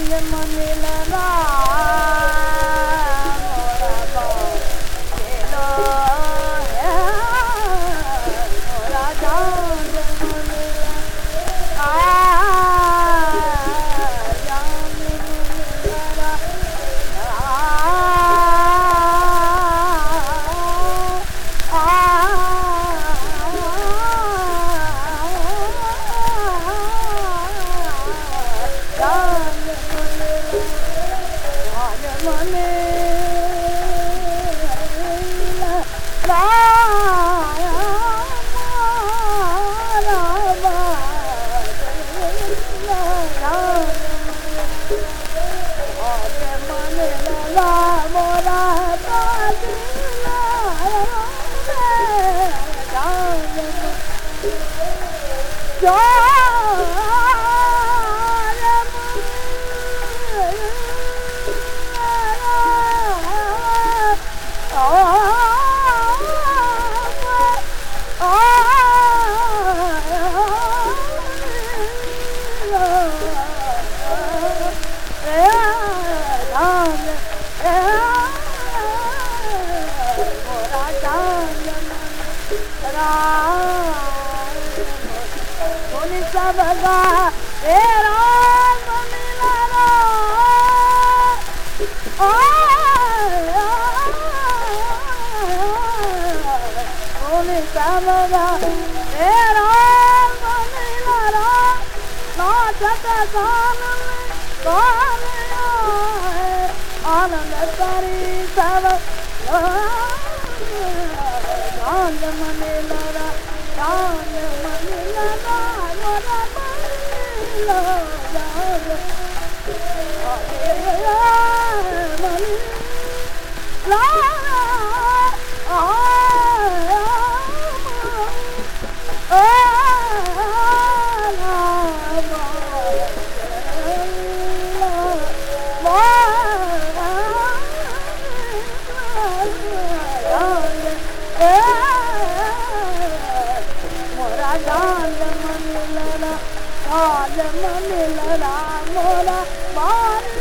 Manila, Manila, Oh! सबका तेरा मिला सबका तेरा मिला नाचत गान गान आनंद करी सब गान मन लड़ा गान मन लड़ा 啦啦啦啦啦，啊耶，啦啦啦啦，啊啊啊啊啊啊，啦啦啊啦啦，啊啊啊啊啊啊，ஆலமமில ராமோல வாரி